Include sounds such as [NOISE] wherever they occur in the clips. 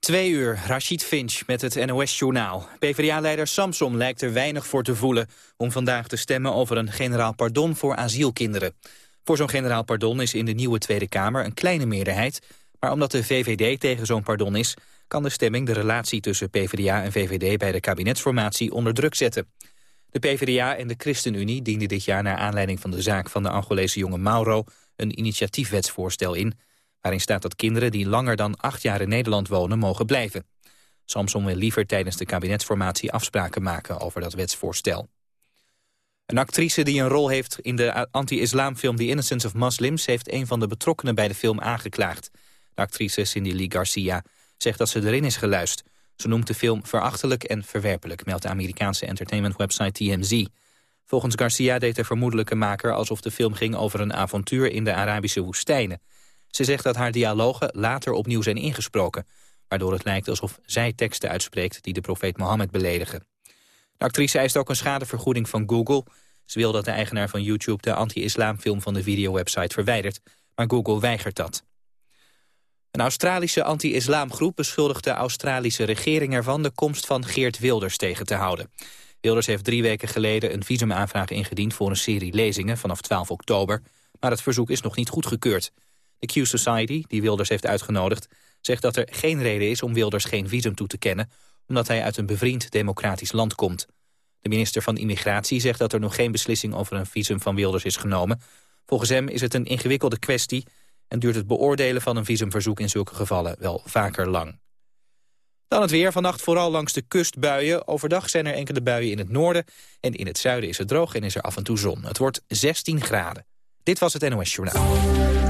Twee uur, Rashid Finch met het NOS-journaal. PvdA-leider Samson lijkt er weinig voor te voelen... om vandaag te stemmen over een generaal pardon voor asielkinderen. Voor zo'n generaal pardon is in de nieuwe Tweede Kamer een kleine meerderheid... maar omdat de VVD tegen zo'n pardon is... kan de stemming de relatie tussen PvdA en VVD bij de kabinetsformatie onder druk zetten. De PvdA en de ChristenUnie dienden dit jaar naar aanleiding van de zaak van de Angolese jongen Mauro... een initiatiefwetsvoorstel in waarin staat dat kinderen die langer dan acht jaar in Nederland wonen mogen blijven. Samson wil liever tijdens de kabinetsformatie afspraken maken over dat wetsvoorstel. Een actrice die een rol heeft in de anti-islamfilm The Innocence of Muslims... heeft een van de betrokkenen bij de film aangeklaagd. De actrice Cindy Lee Garcia zegt dat ze erin is geluisterd. Ze noemt de film verachtelijk en verwerpelijk... meldt de Amerikaanse entertainment-website TMZ. Volgens Garcia deed de vermoedelijke maker alsof de film ging over een avontuur in de Arabische woestijnen. Ze zegt dat haar dialogen later opnieuw zijn ingesproken... waardoor het lijkt alsof zij teksten uitspreekt die de profeet Mohammed beledigen. De actrice eist ook een schadevergoeding van Google. Ze wil dat de eigenaar van YouTube de anti-islamfilm van de videowebsite verwijdert... maar Google weigert dat. Een Australische anti-islamgroep beschuldigt de Australische regering ervan... de komst van Geert Wilders tegen te houden. Wilders heeft drie weken geleden een visumaanvraag ingediend... voor een serie lezingen vanaf 12 oktober, maar het verzoek is nog niet goedgekeurd. De Q-Society, die Wilders heeft uitgenodigd, zegt dat er geen reden is om Wilders geen visum toe te kennen, omdat hij uit een bevriend democratisch land komt. De minister van Immigratie zegt dat er nog geen beslissing over een visum van Wilders is genomen. Volgens hem is het een ingewikkelde kwestie en duurt het beoordelen van een visumverzoek in zulke gevallen wel vaker lang. Dan het weer. Vannacht vooral langs de kust buien. Overdag zijn er enkele buien in het noorden. En in het zuiden is het droog en is er af en toe zon. Het wordt 16 graden. Dit was het NOS Journaal.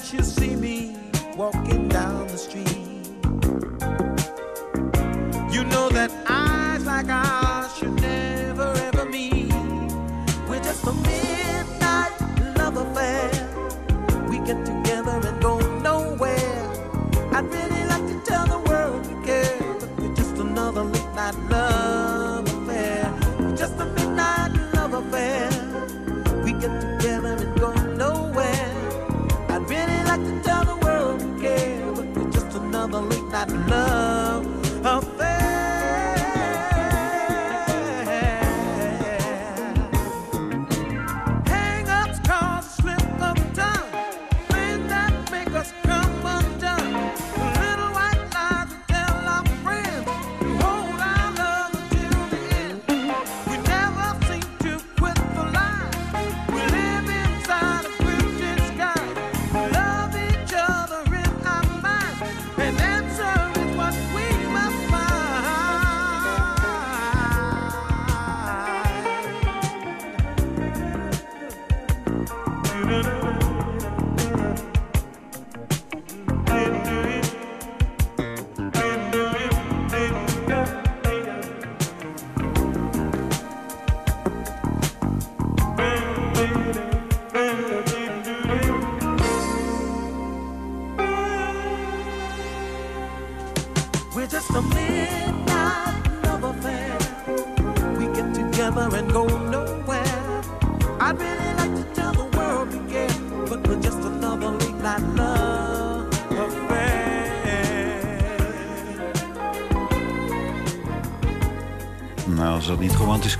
She's. you love affair.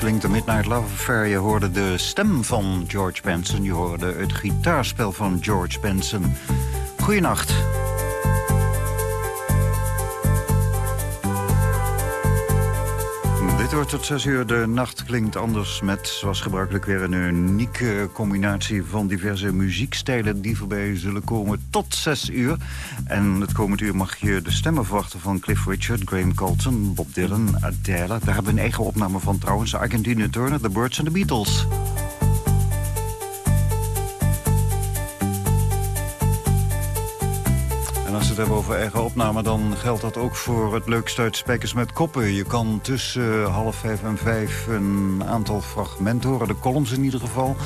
Klinkt, de Midnight Love Affair... je hoorde de stem van George Benson, je hoorde het gitaarspel van George Benson. Goeienacht. Tot 6 uur. De nacht klinkt anders met, zoals gebruikelijk, weer een unieke combinatie van diverse muziekstijlen die voorbij zullen komen tot 6 uur. En het komend uur mag je de stemmen verwachten van Cliff Richard, Graham Colton, Bob Dylan, Adele. Daar hebben we een eigen opname van trouwens, Argentina Turner, The Birds and the Beatles. Het hebben over eigen opname... dan geldt dat ook voor het leukste uit Spijkers met Koppen. Je kan tussen eh, half vijf en vijf een aantal fragmenten horen. De columns in ieder geval.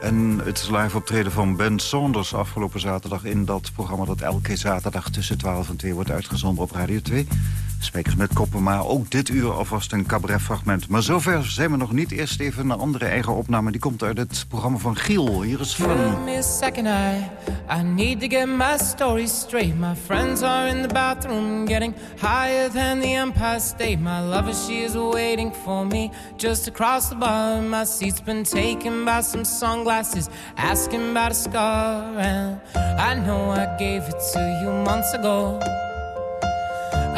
En het live optreden van Ben Saunders afgelopen zaterdag... in dat programma dat elke zaterdag tussen 12 en 2 wordt uitgezonden op Radio 2. Spijkers met koppen, maar ook dit uur alvast een cabaretfragment. Maar zover zijn we nog niet. Eerst even een andere eigen opname. Die komt uit het programma van Giel. Hier is. Give me a second, I need to get my story straight. My friends are in the bathroom getting higher than the Empire State. My lover, she is waiting for me just across the bar. My seat's been taken by some sunglasses, asking about a scar. And I know I gave it to you months ago.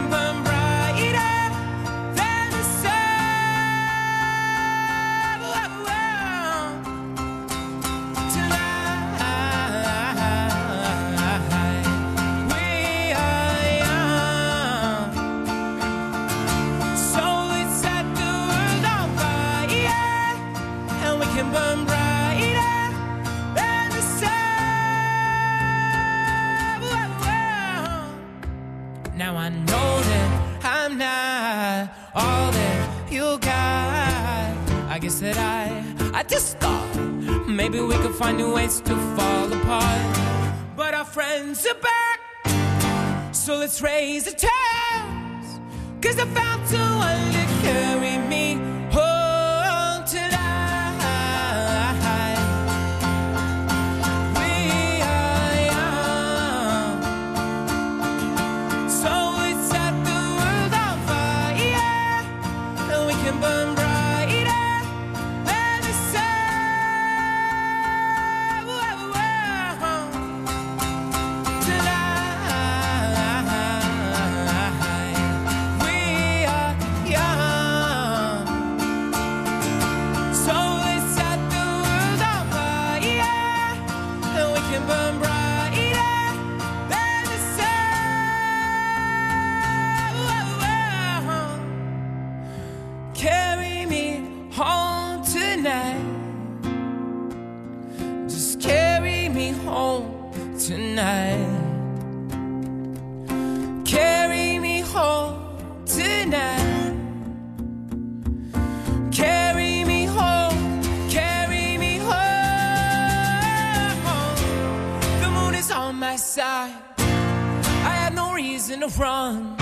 And we let's raise a toast. Cause I found to carry me my side. I had no reason to run.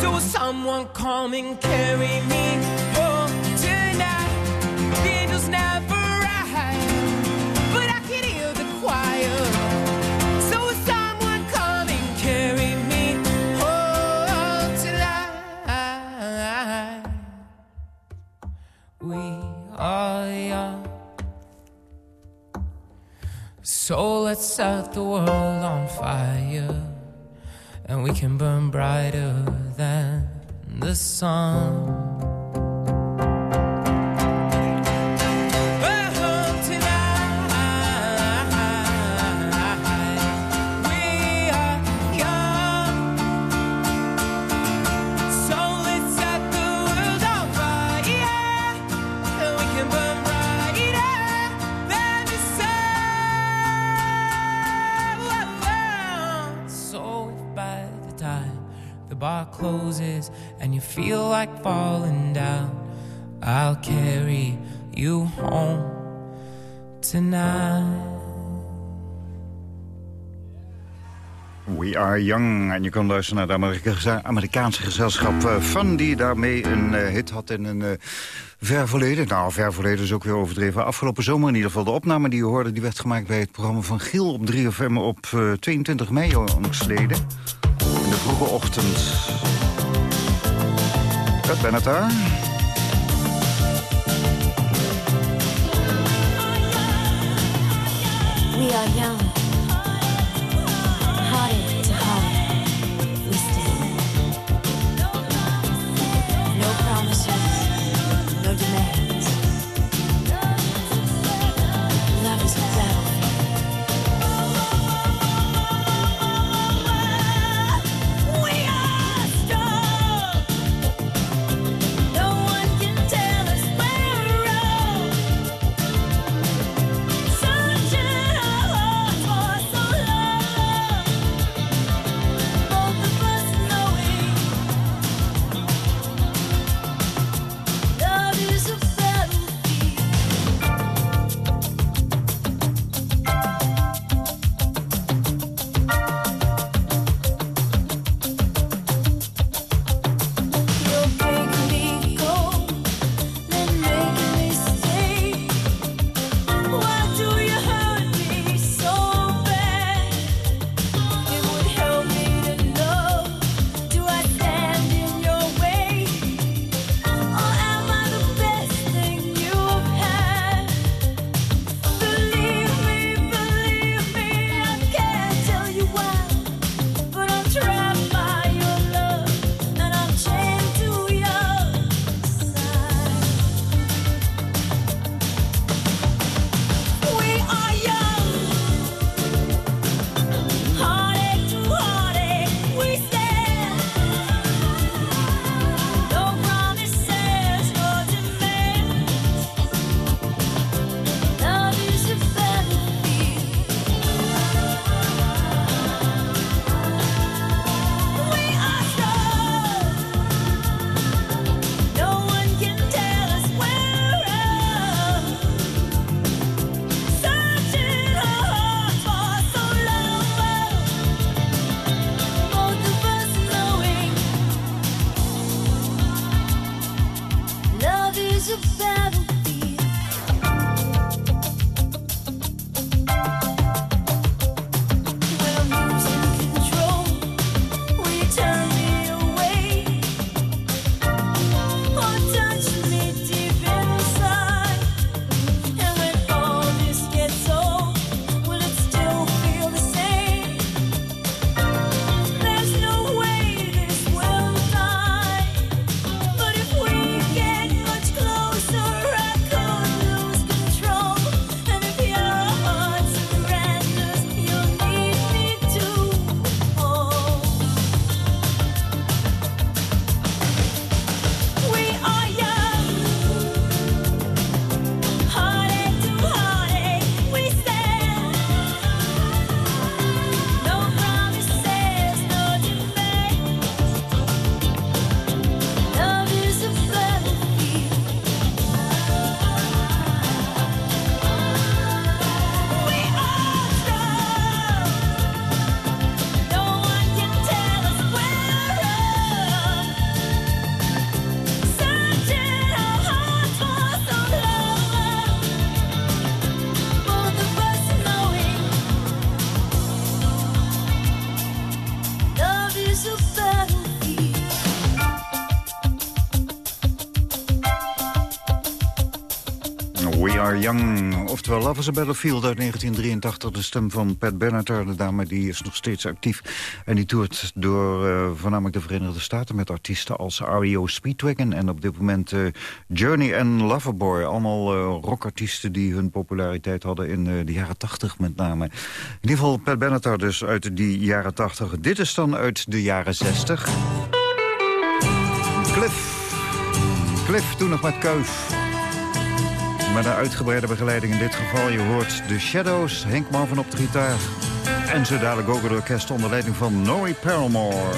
So someone come and carry me So let's set the world on fire, and we can burn brighter than the sun. Closes and you feel like falling down, I'll carry you home tonight. We Are Young. En je kan luisteren naar het Amerikaanse gezelschap uh, Fun... die daarmee een uh, hit had in een uh, ver verleden. Nou, ver verleden is ook weer overdreven. Afgelopen zomer in ieder geval. De opname die je hoorde die werd gemaakt bij het programma van Giel... op 3FM op 22 mei jongstleden. De vroege ochtend. Kat Benatar. We are young. Love is a Battlefield uit 1983. De stem van Pat Benatar, de dame die is nog steeds actief. En die toert door uh, voornamelijk de Verenigde Staten... met artiesten als R.E.O. Speedwagon en op dit moment uh, Journey en Loverboy. Allemaal uh, rockartiesten die hun populariteit hadden in de jaren 80 met name. In ieder geval Pat Benatar dus uit die jaren 80. Dit is dan uit de jaren 60. Cliff. Cliff, toen nog met Kuif met een uitgebreide begeleiding in dit geval. Je hoort The Shadows, Henk Marvin op de gitaar. En zo dadelijk ook het orkest onder leiding van Noe Paramore.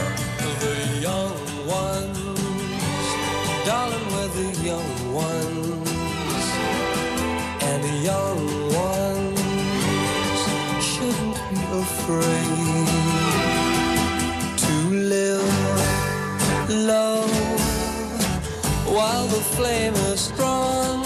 The young ones, darling, we're the young ones. And the young ones shouldn't be afraid to live low while the flame is strong.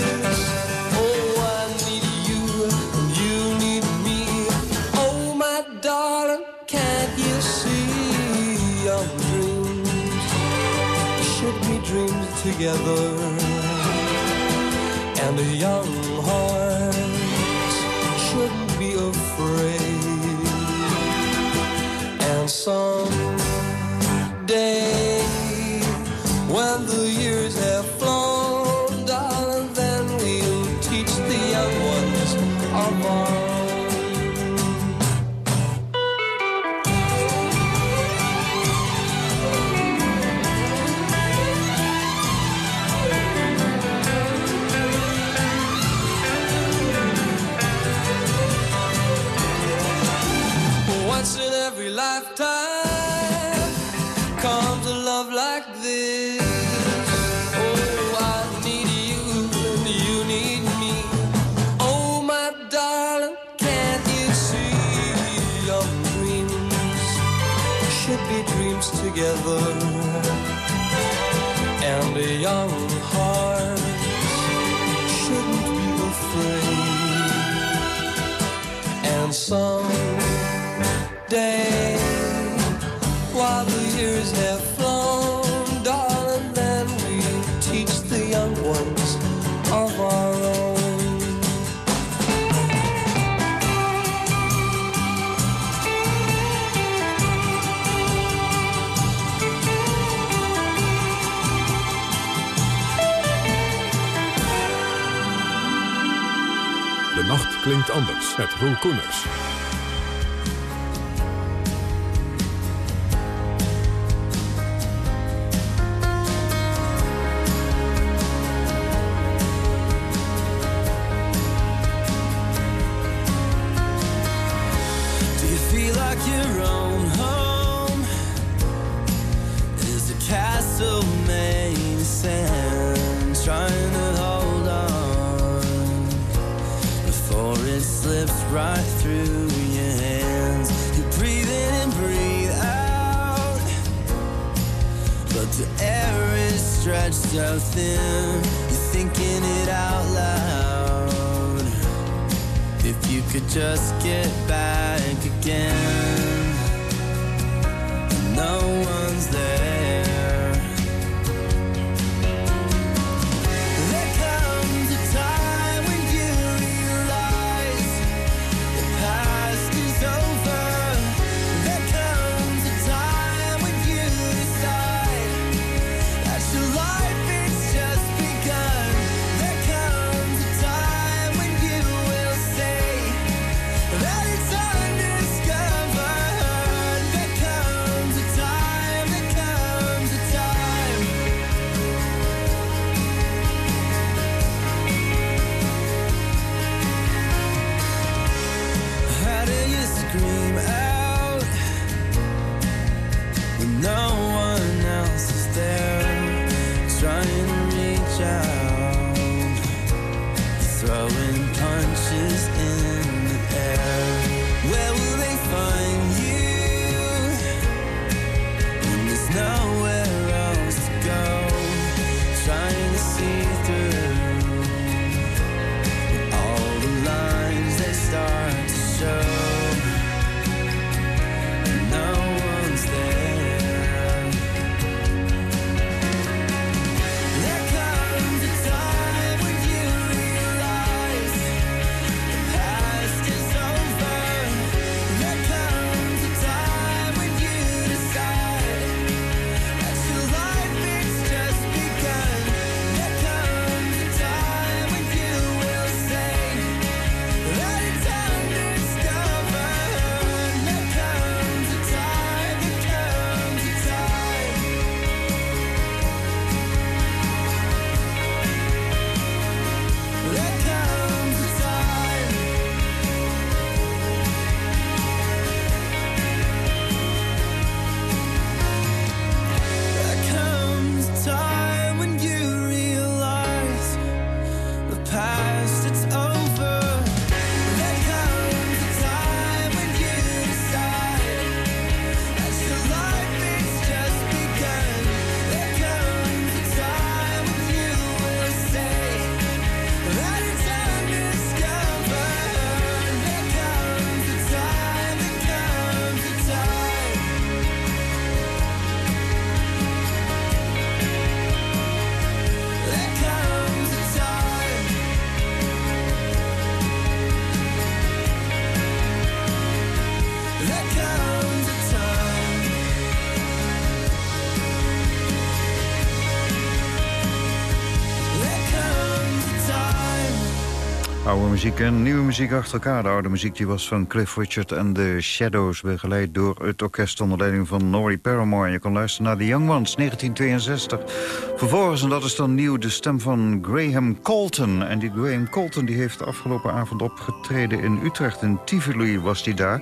together. And a young heart shouldn't be afraid. And some met Roel Koeners. nothing. You're thinking it out loud. If you could just get back again, no one's there. Muziek en nieuwe muziek achter elkaar. De oude muziek die was van Cliff Richard en The Shadows... begeleid door het orkest onder leiding van Norrie Paramore. Je kon luisteren naar The Young Ones, 1962. Vervolgens, en dat is dan nieuw, de stem van Graham Colton. En die Graham Colton die heeft afgelopen avond opgetreden in Utrecht. In Tivoli was hij daar.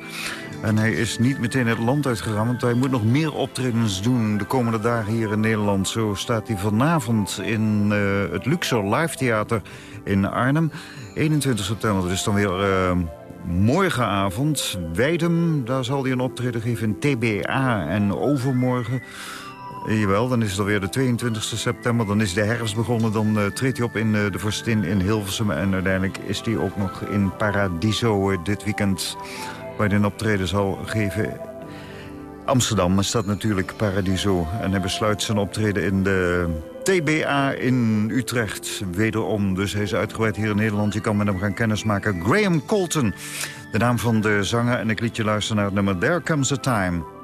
En hij is niet meteen het land uitgegaan, want hij moet nog meer optredens doen... de komende dagen hier in Nederland. Zo staat hij vanavond in uh, het Luxor Live Theater in Arnhem... 21 september, is dan weer uh, morgenavond. Weidem, daar zal hij een optreden geven in TBA. En overmorgen, eh, jawel, dan is het alweer de 22 september. Dan is de herfst begonnen, dan uh, treedt hij op in de Vorstin in Hilversum. En uiteindelijk is hij ook nog in Paradiso dit weekend... waar hij een optreden zal geven Amsterdam is dat natuurlijk Paradiso. En hij besluit zijn optreden in de TBA in Utrecht. Wederom, dus hij is uitgebreid hier in Nederland. Je kan met hem gaan kennismaken. Graham Colton, de naam van de zanger. En ik liet je luisteren naar het nummer There Comes a Time.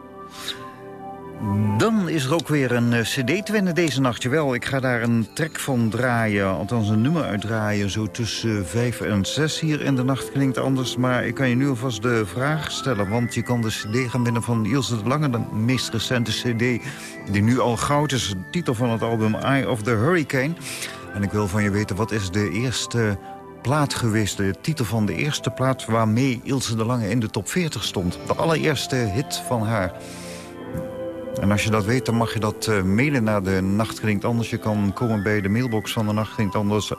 Dan is er ook weer een uh, cd te winnen deze nacht. Jawel, ik ga daar een track van draaien. Althans een nummer uitdraaien. Zo tussen 5 en 6 hier in de nacht klinkt anders. Maar ik kan je nu alvast de vraag stellen. Want je kan de cd gaan winnen van Ilse de Lange. De meest recente cd die nu al goud is. De titel van het album Eye of the Hurricane. En ik wil van je weten, wat is de eerste plaat geweest. De titel van de eerste plaat waarmee Ilse de Lange in de top 40 stond. De allereerste hit van haar. En als je dat weet, dan mag je dat uh, mailen naar de Nacht Klinkt Anders. Je kan komen bij de mailbox van de Nacht Klinkt Anders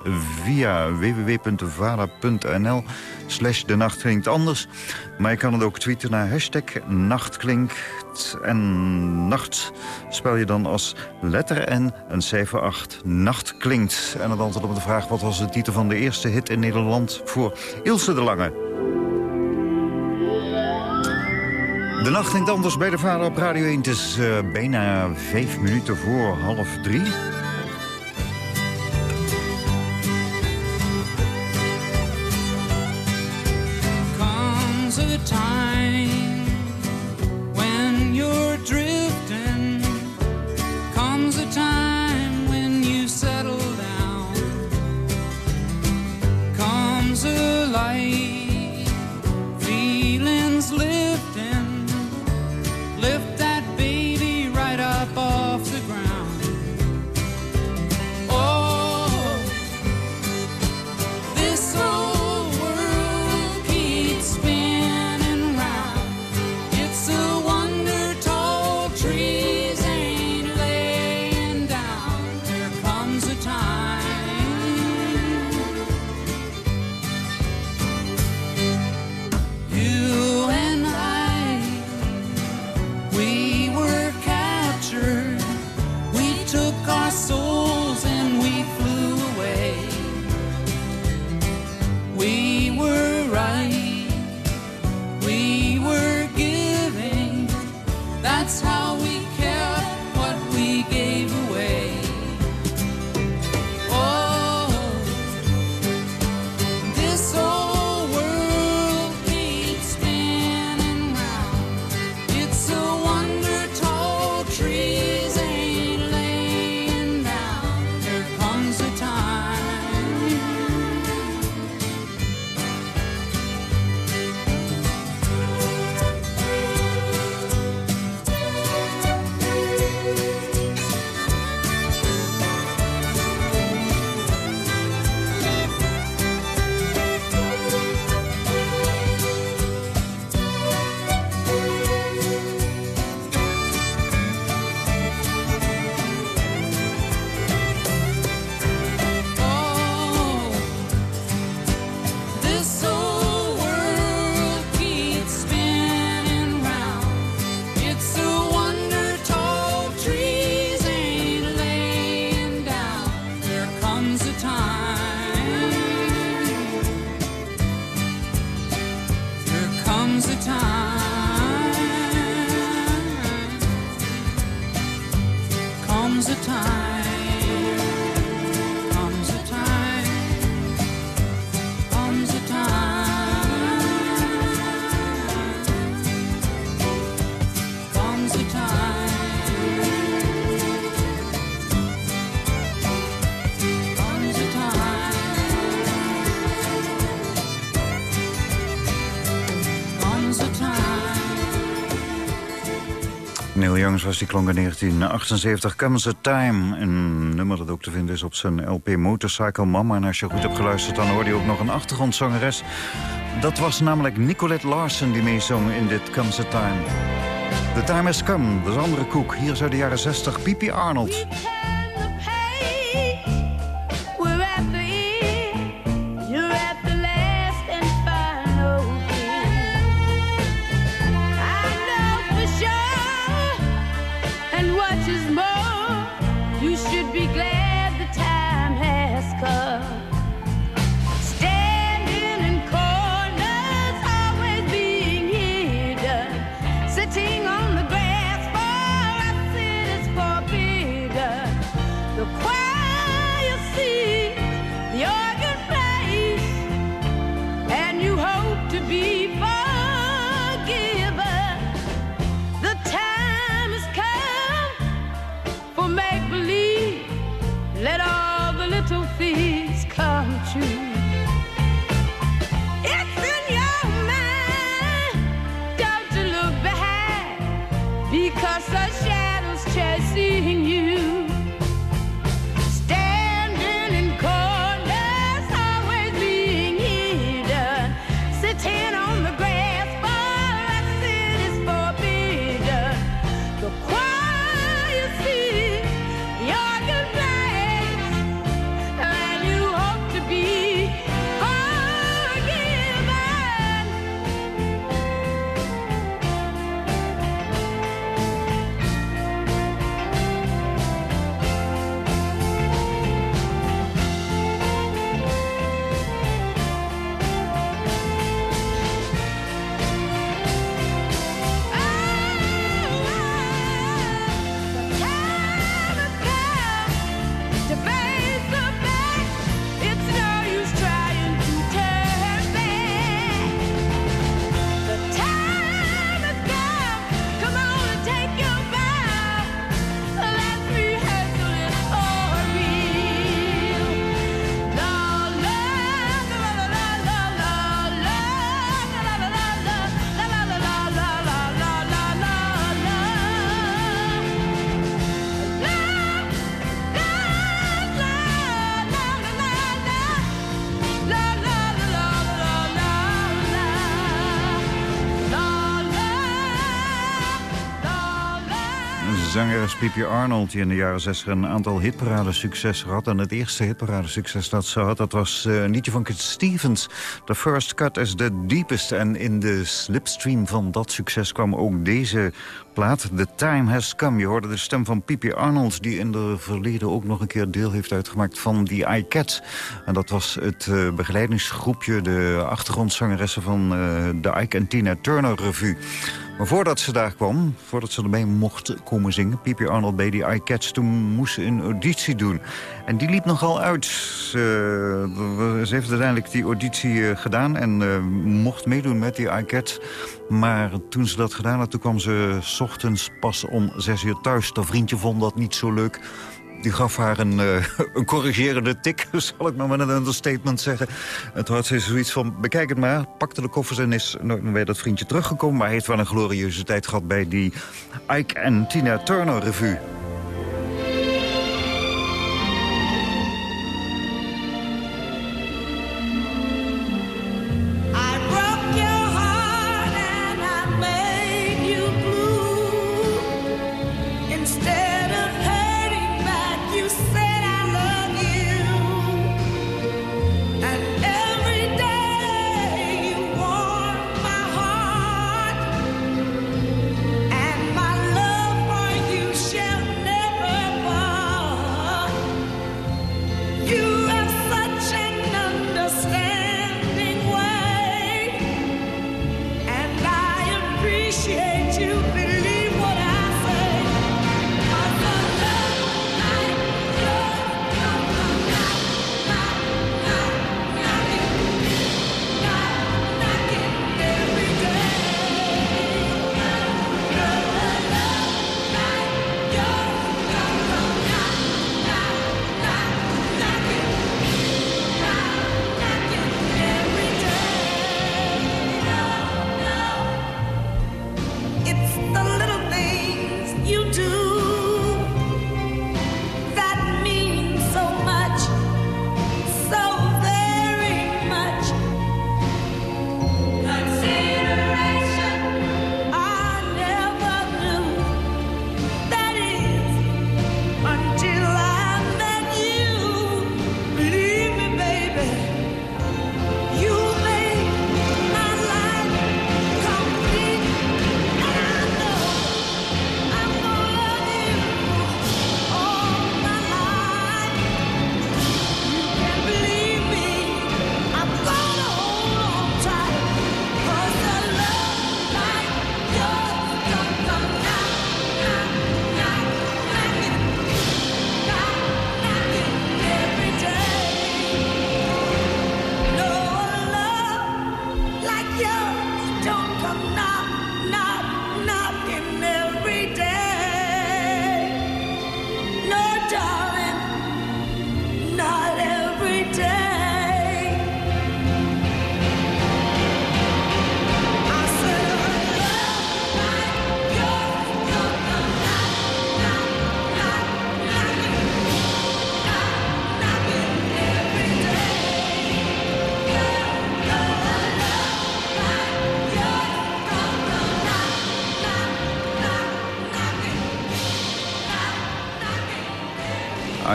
via www.vara.nl slash de Nacht Klinkt Anders. Maar je kan het ook tweeten naar hashtag Nachtklinkt. En nacht spel je dan als letter N een cijfer 8. Nacht klinkt. En het antwoord op de vraag wat was de titel van de eerste hit in Nederland voor Ilse de Lange. De nacht klinkt anders bij de vader op Radio 1. Het is uh, bijna vijf minuten voor half drie. Comes a time Zoals die klonk in 1978. Comes a Time. Een nummer dat ook te vinden is op zijn LP Motorcycle Mama. En als je goed hebt geluisterd, dan hoorde je ook nog een achtergrondzangeres. Dat was namelijk Nicolette Larsen die meezong in dit Comes a Time. The time has come, dat is andere koek. Hier uit de jaren 60, Pipi Arnold. Zangeres Pipi Arnold... die in de jaren 60 een aantal hitparade-successen had. En het eerste hitparade-succes dat ze had... dat was uh, een liedje van Kit Stevens. The First Cut is the Deepest. En in de slipstream van dat succes kwam ook deze plaat. The Time Has Come. Je hoorde de stem van Pipi Arnold... die in de verleden ook nog een keer deel heeft uitgemaakt van The iCats. En dat was het uh, begeleidingsgroepje... de achtergrondzangeressen van uh, de Ike en Tina Turner Revue. Maar voordat ze daar kwam, voordat ze ermee mocht komen zingen... Pipi Arnold bij die iCats, toen moest ze een auditie doen. En die liep nogal uit. Ze, ze heeft uiteindelijk die auditie eh, gedaan en uh, mocht meedoen met die iCats. Maar toen ze dat gedaan had, toen kwam ze ochtends pas om zes uur thuis. Dat vriendje vond dat niet zo leuk die gaf haar een, uh, [LAUGHS] een corrigerende tik, [LAUGHS] zal ik maar met een understatement zeggen. En toen had ze zoiets van, bekijk het maar, pakte de koffers en is nooit bij dat vriendje teruggekomen. Maar heeft wel een glorieuze tijd gehad bij die Ike en Tina Turner revue.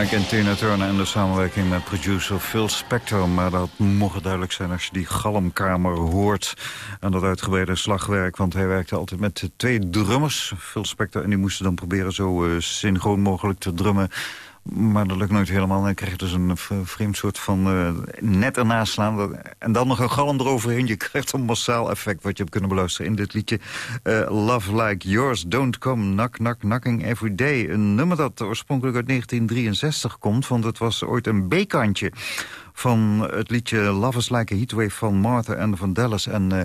Ike en Tina Turner en de samenwerking met producer Phil Spector. Maar dat mocht duidelijk zijn als je die galmkamer hoort. En dat uitgebreide slagwerk, want hij werkte altijd met twee drummers. Phil Spector en die moesten dan proberen zo uh, synchroon mogelijk te drummen. Maar dat lukt nooit helemaal. En dan krijg je dus een vreemd soort van uh, net ernaast slaan. En dan nog een galm eroverheen. Je krijgt een massaal effect wat je hebt kunnen beluisteren in dit liedje. Uh, Love Like Yours, Don't Come Knock Knock Knocking Every Day. Een nummer dat oorspronkelijk uit 1963 komt. Want het was ooit een B-kantje van het liedje Love is Like a Heatwave van Martha en van Dallas. En uh,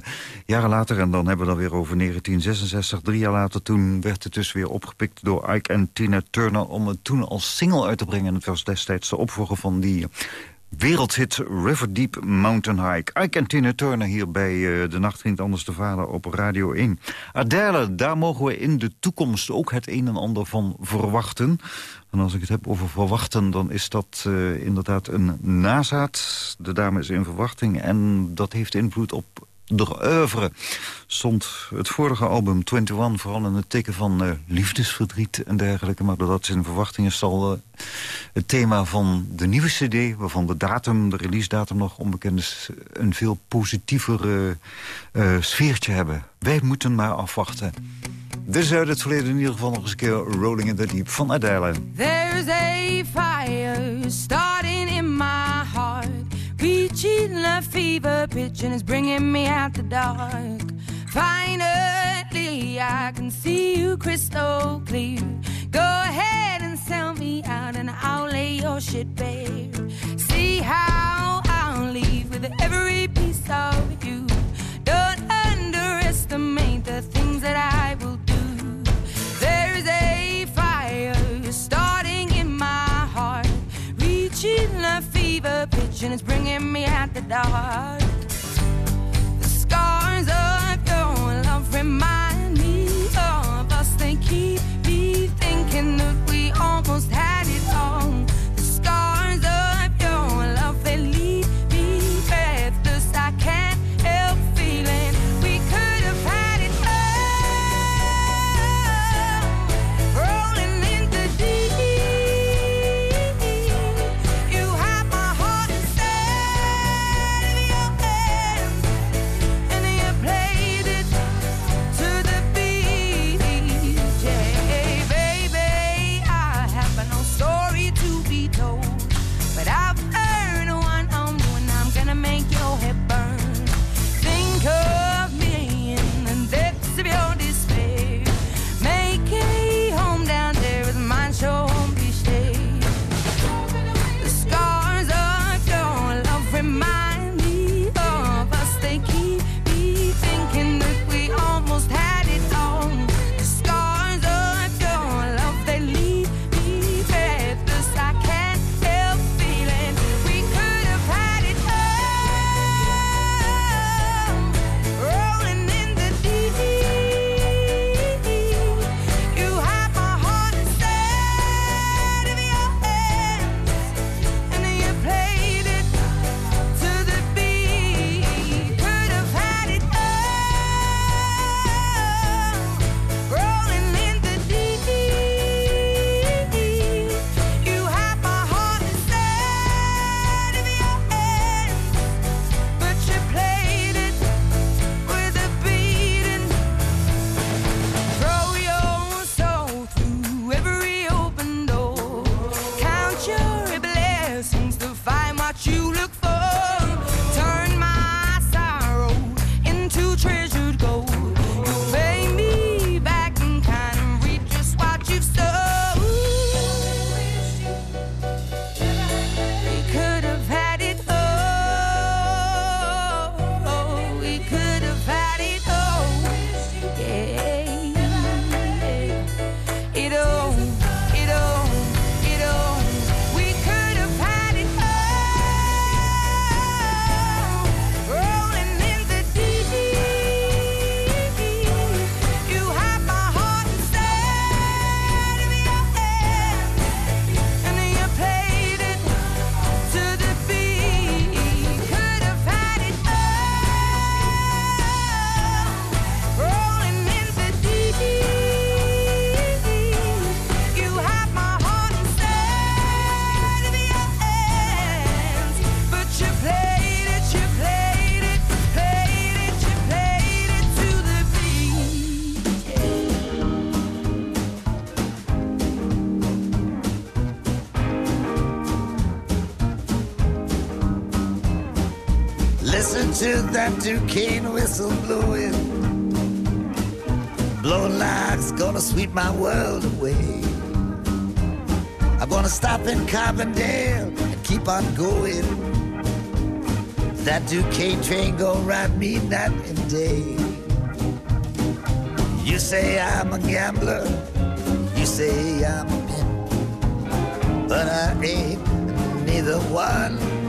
jaren later, en dan hebben we dan weer over 1966, drie jaar later... toen werd het dus weer opgepikt door Ike en Tina Turner... om het toen als single uit te brengen. En het was destijds de opvolger van die wereldhit River Deep Mountain Hike. Ike en Tina Turner hier bij uh, De Nacht Ging Anders de Vader op Radio 1. Adele, daar mogen we in de toekomst ook het een en ander van verwachten. En als ik het heb over verwachten, dan is dat uh, inderdaad een nazaat. De dame is in verwachting en dat heeft invloed op de oeuvre. Stond het vorige album 21 vooral in het teken van uh, liefdesverdriet en dergelijke. Maar doordat ze in verwachting is, zal uh, het thema van de nieuwe cd... waarvan de datum, de release datum nog onbekend is... een veel positiever sfeertje hebben. Wij moeten maar afwachten. Is uit het verleden in ieder geval nog eens een keer Rolling in the Deep van Adele. There's a fire starting in my heart. Reaching a fever pitch and it's bringing me out the dark. Finally I can see you crystal clear. Go ahead and sell me out and I'll lay your shit bare. See how I'll leave with every piece of you. Don't underestimate the things that I will there's it's bringing me out the dark. Duquesne whistle blowing. Blowing like it's gonna sweep my world away. I'm gonna stop in Carbondale and keep on going. That Duquesne train gonna ride me night and day. You say I'm a gambler, you say I'm a pimp, but I ain't neither one.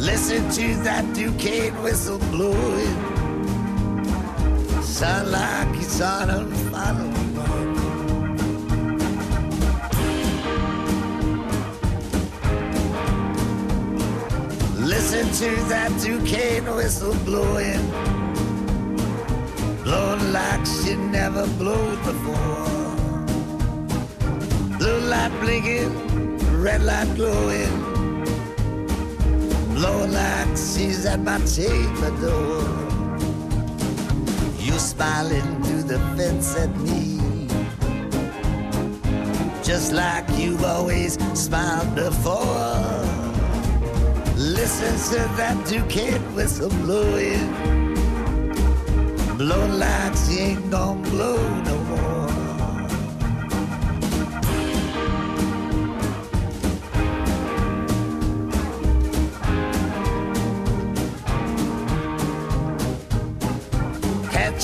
Listen to that Duquesne whistle blowing. Sound like it's on a final. Listen to that Duquesne whistle blowing. Blowing like she never blowed before. Blue light blinking, red light glowing. Blowing she's at my chamber door. You smiling through the fence at me. Just like you've always smiled before. Listen to that Duquesne whistle blowing. Blowing like she ain't gonna blow no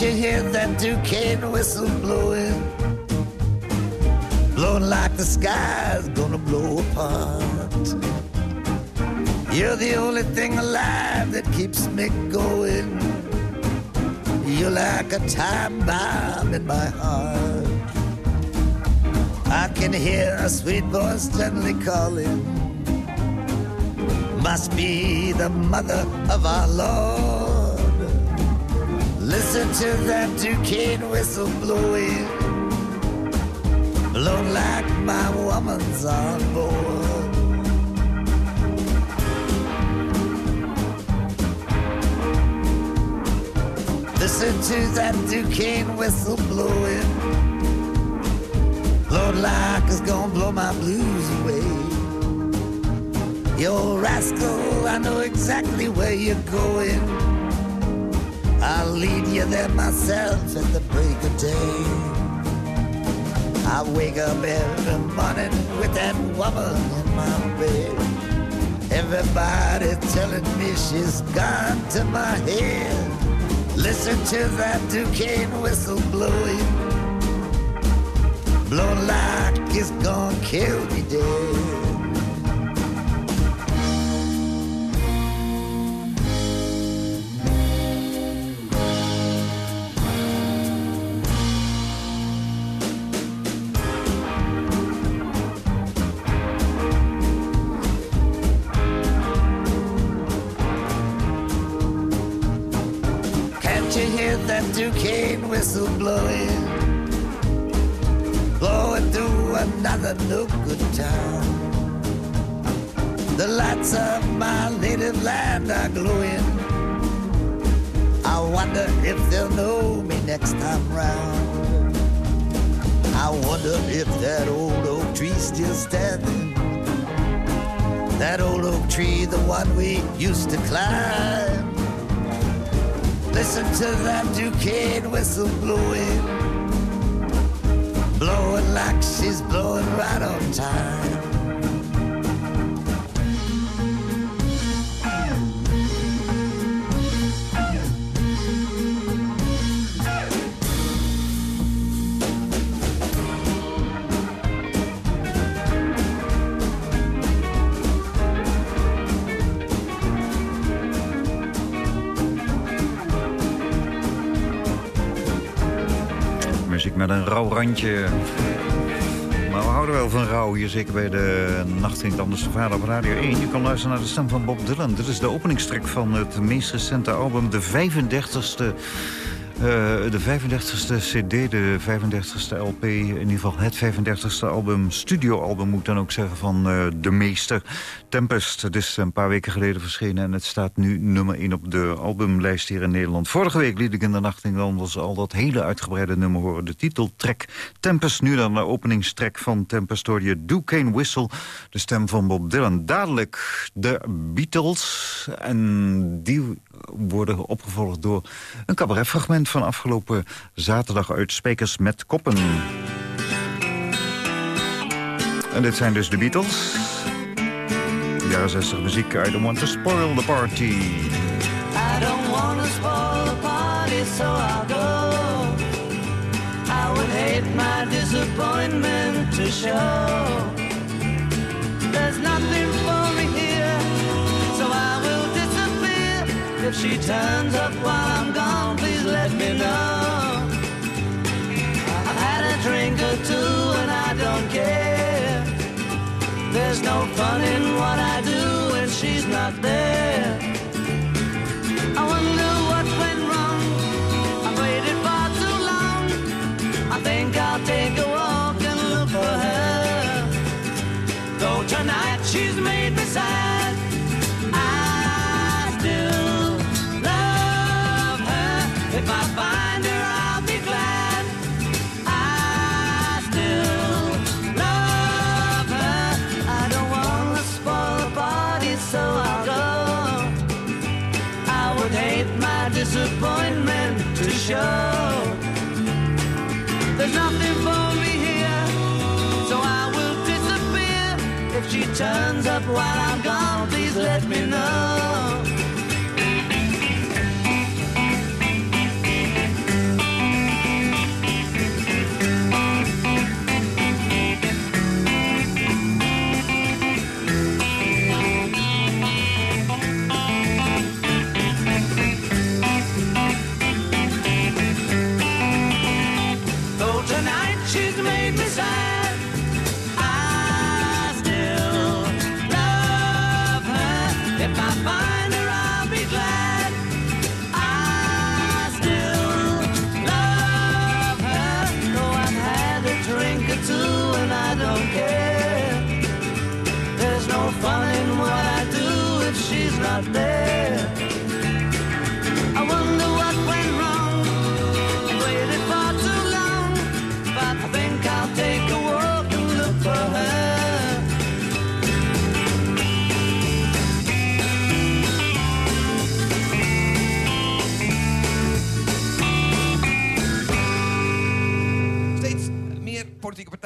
you hear that Duquesne whistle blowing? Blowing like the sky's gonna blow apart. You're the only thing alive that keeps me going. You're like a time bomb in my heart. I can hear a sweet voice gently calling. Must be the mother of our Lord. Listen to that Duquesne whistle blowing. Blow like my woman's on board. Listen to that Duquesne whistle blowing. Lord, like it's gonna blow my blues away. You rascal, I know exactly where you're going. I'll lead you there myself at the break of day. I wake up every morning with that woman in my bed. Everybody telling me she's gone to my head. Listen to that Duquesne whistle blowing. Blowing like it's gonna kill me dead. Blowing. Blowing met een rauw randje. Maar we houden wel van rouw hier, zeker bij de Nacht Klinkt Anders de Vader op Radio 1. Je kan luisteren naar de stem van Bob Dylan. Dit is de openingstrek van het meest recente album, de 35ste Uh, de 35ste cd, de 35ste LP, in ieder geval het 35ste album, studioalbum moet ik dan ook zeggen, van uh, de meester. Tempest, het is een paar weken geleden verschenen en het staat nu nummer 1 op de albumlijst hier in Nederland. Vorige week liet ik in de nacht in Londen al dat hele uitgebreide nummer horen. De titeltrack Tempest, nu dan de openingstrek van Tempest door je Duquesne Whistle, de stem van Bob Dylan. Dadelijk de Beatles en die worden opgevolgd door een cabaretfragment van afgelopen zaterdag uit Spekers met Koppen. En dit zijn dus de Beatles. Jaren 60 muziek. I don't want to spoil the party. I don't want to spoil the party, so I'll go. I would hate my disappointment to show. There's nothing for me If she turns up while I'm gone, please let me know. I've had a drink or two and I don't care. There's no fun in what I do when she's not there. I wonder turns up while I'm gone,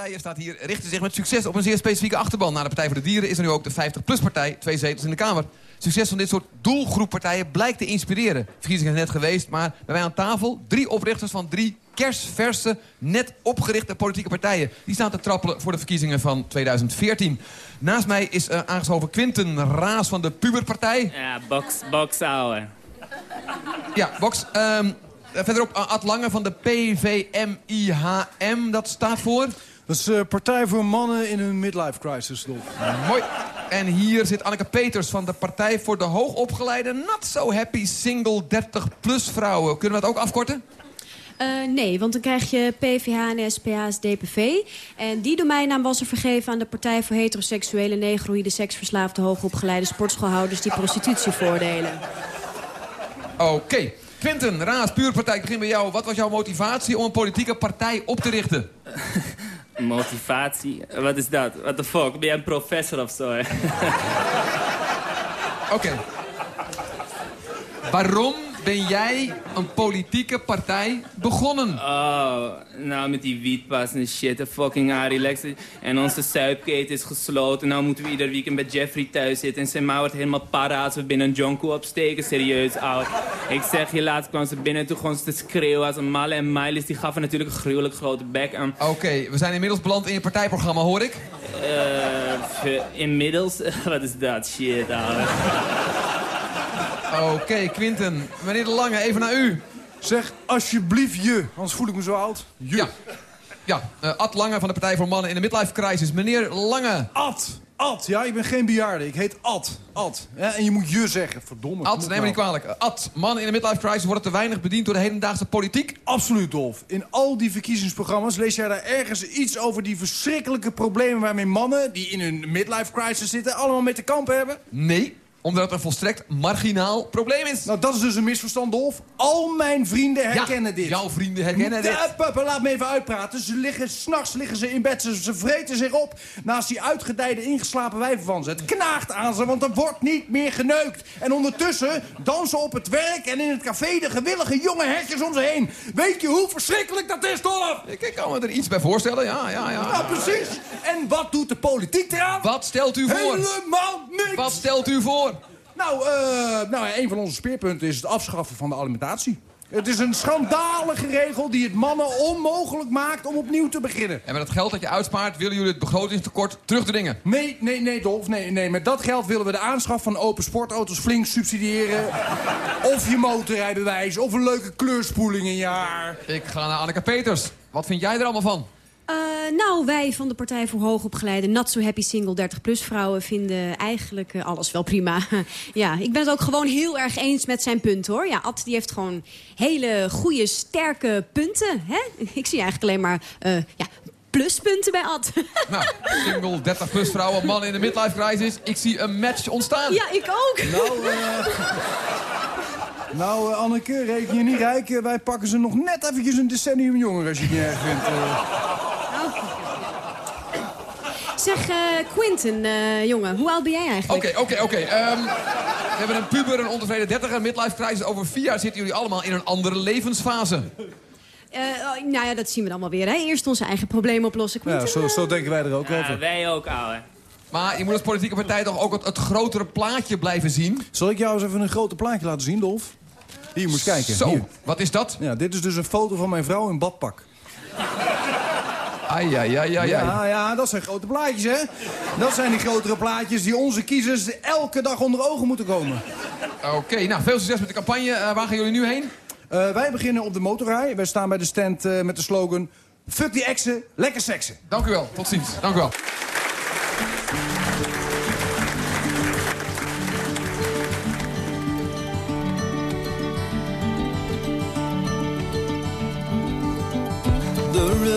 partijen staat hier, richten zich met succes op een zeer specifieke achterban. Na de Partij voor de Dieren is er nu ook de 50PLUS-partij, twee zetels in de Kamer. Succes van dit soort doelgroeppartijen blijkt te inspireren. Verkiezingen zijn net geweest, maar bij mij aan tafel drie oprichters van drie kersverse, net opgerichte politieke partijen. Die staan te trappelen voor de verkiezingen van 2014. Naast mij is uh, aangeschoven Quinten Raas van de Puberpartij. Ja, box, box ouwe. Ja, Box. ehm, verderop uh, Ad Lange van de PVMIHM. Dat staat voor... Dat is uh, Partij voor Mannen in een Midlife Crisis, Dolf. Mooi. En hier zit Anneke Peters van de Partij voor de Hoogopgeleide... Not So Happy Single 30-plus vrouwen. Kunnen we dat ook afkorten? Uh, nee, want dan krijg je PVH en SPA's DPV. En die domeinnaam was er vergeven aan de Partij voor Heteroseksuele, Negroïde, Seksverslaafde, Hoogopgeleide sportschoolhouders die prostitutie voordelen. Oké. Quinten, Raas, Puurpartij, ik begin bij jou. Wat was jouw motivatie om een politieke partij op te richten? [LAUGHS] Motivatie? Wat is dat? What the fuck? Ben jij een professor of zo? Oké. Waarom ben jij een politieke partij begonnen? Oh, nou met die wietpas en shit, de fucking Arie Lex. En onze zuipketen is gesloten. Nou moeten we ieder weekend bij Jeffrey thuis zitten. En zijn ma wordt helemaal para als we binnen een jonko opsteken. Serieus, oud. Ik zeg je, laatst kwam ze binnen en toen gewoon ze te schreeuwen als een malle. En Miles die gaf er natuurlijk een gruwelijk grote bek aan. Oké, we zijn inmiddels beland in je partijprogramma, hoor ik. Eh, inmiddels? [LAUGHS] Wat is dat? Shit, ouwe. Oké, Quinten. Meneer De Lange, even naar u. Zeg alsjeblieft je, anders voel ik me zo oud. Je. Ja, ja uh, Ad Lange van de Partij voor Mannen in de Midlife Crisis. Meneer Lange. Ad, Ad, ja, ik ben geen bejaarde. Ik heet Ad. Ad. Ja, en je moet je zeggen, verdomme. Ad, neem me niet nou. kwalijk. Ad, man in de midlife crisis worden te weinig bediend door de hedendaagse politiek. Absoluut, Dolf. In al die verkiezingsprogramma's lees jij daar ergens iets over die verschrikkelijke problemen waarmee mannen die in hun midlife crisis zitten allemaal mee te kampen hebben? Nee, omdat het een volstrekt marginaal probleem is. Nou, dat is dus een misverstand, Dolf. Al mijn vrienden herkennen dit. jouw vrienden herkennen dit. Ja, papa, laat me even uitpraten. Ze liggen, s'nachts liggen ze in bed, ze, ze vreten zich op... naast die uitgedijde ingeslapen wijven van ze. Het knaagt aan ze, want er wordt niet meer geneukt. En ondertussen dansen op het werk en in het café... de gewillige jonge hertjes om ze heen. Weet je hoe verschrikkelijk dat is, Dolf? Ik, ik kan me er iets bij voorstellen, ja, ja, ja. Ja, precies. En wat doet de politiek eraan? Wat stelt u voor? Helemaal niks. Wat stelt u voor? Nou, eh, nou, een van onze speerpunten is het afschaffen van de alimentatie. Het is een schandalige regel die het mannen onmogelijk maakt om opnieuw te beginnen. En met het geld dat je uitspaart willen jullie het begrotingstekort terugdringen. Nee, nee, nee, Dolf. Nee, nee. Met dat geld willen we de aanschaf van open sportauto's flink subsidiëren. of je motorrijbewijs, of een leuke kleurspoeling in je haar. Ik ga naar Anneke Peters. Wat vind jij er allemaal van? Eh, nou, wij van de Partij voor Hoogopgeleide... Not So Happy Single 30-plus vrouwen vinden eigenlijk eh, alles wel prima. [LAUGHS] ja, ik ben het ook gewoon heel erg eens met zijn punten, hoor. Ja, Ad die heeft gewoon hele goede, sterke punten. Hè? Ik zie eigenlijk alleen maar eh, ja, pluspunten bij Ad. [LAUGHS] Nou, single 30 plus vrouwen, man in de midlife crisis. Ik zie een match ontstaan. ja, ik ook. Nou, [LAUGHS] nou eh, Anneke, reken je niet rijk. Eh, wij pakken ze nog net eventjes een decennium jonger als je het niet erg vindt. eh. Zeg, eh, Quinten, eh, jongen, hoe oud ben jij eigenlijk? Oké, oké, oké. Ehm, we hebben een puber, een ontevreden dertiger, midlife crisis. Over vier jaar zitten jullie allemaal in een andere levensfase. Eh, oh, nou ja, dat zien we dan wel weer. Hè? Eerst onze eigen problemen oplossen, Ja, Quinten. zo, zo denken wij er ook Ja, over. wij ook, ouwe. Maar je moet als politieke partij toch ook het, het grotere plaatje blijven zien? Zal ik jou eens even een grote plaatje laten zien, Dolf? Hier, moet je eens kijken. Zo, Hier. wat is dat? Ja, dit is dus een foto van mijn vrouw in badpak. Ai, ai, ai, ai, ai. Ja, ja, dat zijn grote plaatjes, hè? Dat zijn die grotere plaatjes die onze kiezers elke dag onder ogen moeten komen. Oké, nou, veel succes met de campagne. Eh, waar gaan jullie nu heen? Eh, wij beginnen op de motorrij. Wij staan bij de stand eh, met de slogan... Fuck die exen, lekker seksen. Dank u wel, tot ziens. Dank u wel.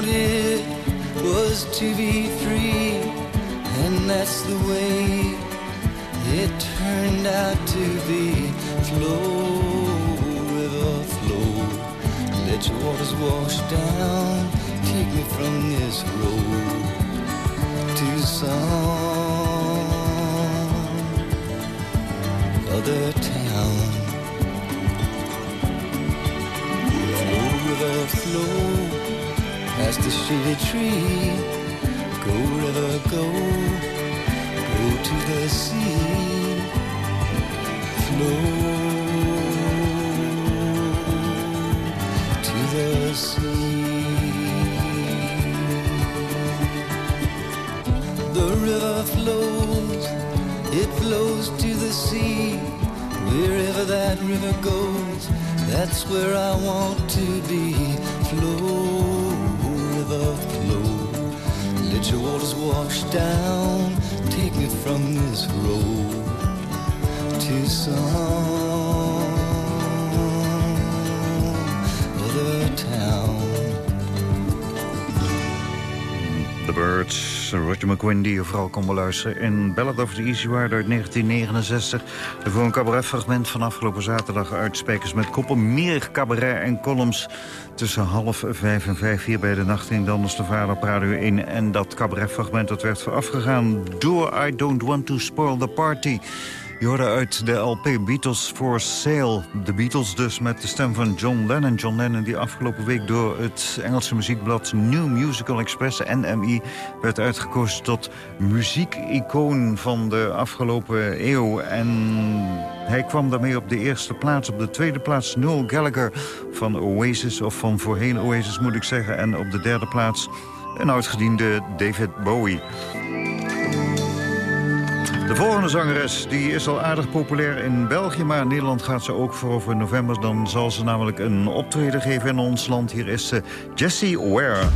Wanted was to be free, and that's the way it turned out to be. Flow, river, flow, let your waters wash down, take me from this road to some other town. Flow, river, flow past the shady tree. Go, river, go, go to the sea. Flow to the sea. The river flows, it flows to the sea. Wherever that river goes, that's where I want to be. Flow, Let your waters wash down, take me from this road. To some The Birds, Roger McQueen, die je vooral kon beluisteren. In Ballad of the Easy Rider uit 1969. Voor een cabaretfragment van afgelopen zaterdag uit Spijkers met Koppen. Meer cabaret en columns tussen half vijf en vijf hier bij de Nacht in is de Vader Radio 1. En dat cabaretfragment dat werd voorafgegaan door I Don't Want to Spoil the Party. Je hoorde uit de LP Beatles for Sale. De Beatles dus met de stem van John Lennon. John Lennon die afgelopen week door het Engelse muziekblad New Musical Express, NMI... werd uitgekozen tot muziekicoon van de afgelopen eeuw. En hij kwam daarmee op de eerste plaats. Op de tweede plaats Noel Gallagher van Oasis, of van voorheen Oasis moet ik zeggen. En op de derde plaats een oudgediende David Bowie. De volgende zangeres die is al aardig populair in België... maar in Nederland gaat ze ook voor over november. Dan zal ze namelijk een optreden geven in ons land. Hier is ze Jessie Ware.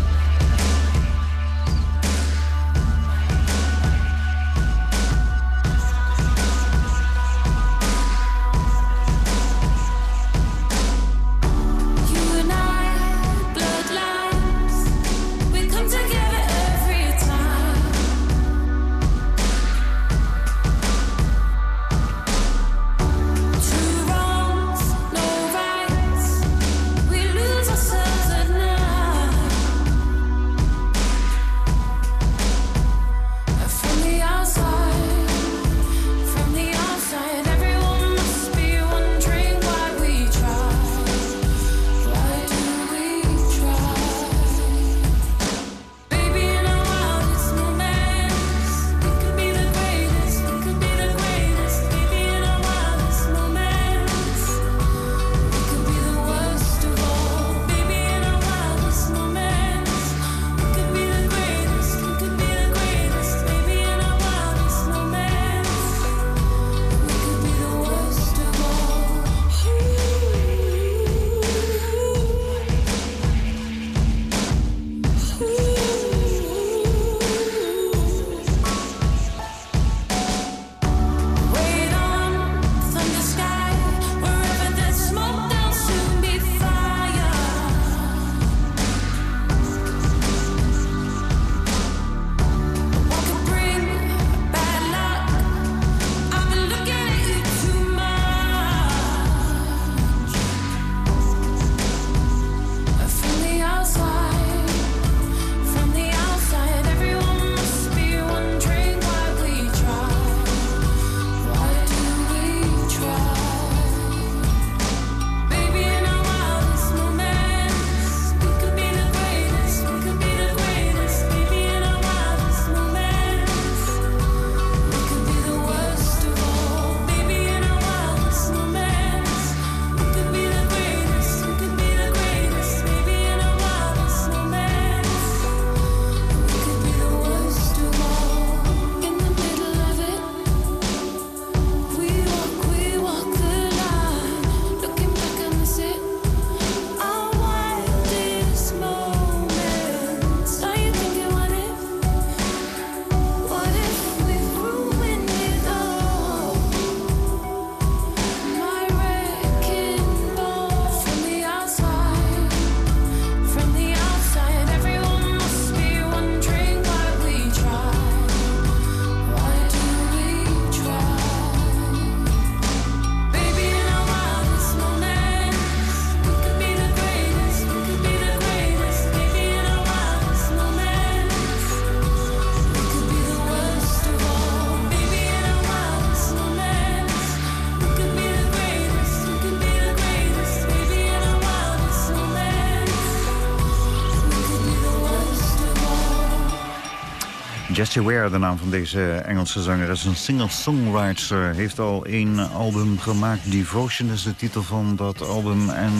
Jessie Ware, de naam van deze Engelse zanger, is een singer-songwriter. Heeft al één album gemaakt. Devotion is de titel van dat album. En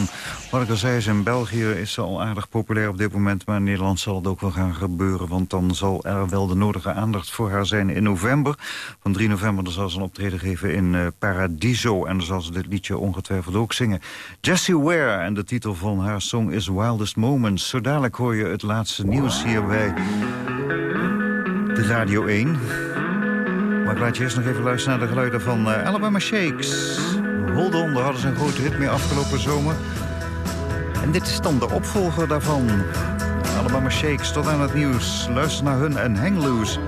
wat ik al zei, is in België is ze al aardig populair op dit moment. Maar in Nederland zal het ook wel gaan gebeuren. Want dan zal er wel de nodige aandacht voor haar zijn in november. Van 3 november zal ze een optreden geven in eh, Paradiso. En dan zal ze dit liedje ongetwijfeld ook zingen. Jessie Ware en de titel van haar song is Wildest Moments. Zo dadelijk hoor je het laatste nieuws hier bij de Radio 1. Maar ik laat je eerst nog even luisteren naar de geluiden van eh, Alabama Shakes. Hold on, daar hadden ze een grote hit mee afgelopen zomer. En dit is dan de opvolger daarvan. Alabama Shakes, tot aan het nieuws. Luister naar hun en hang loose.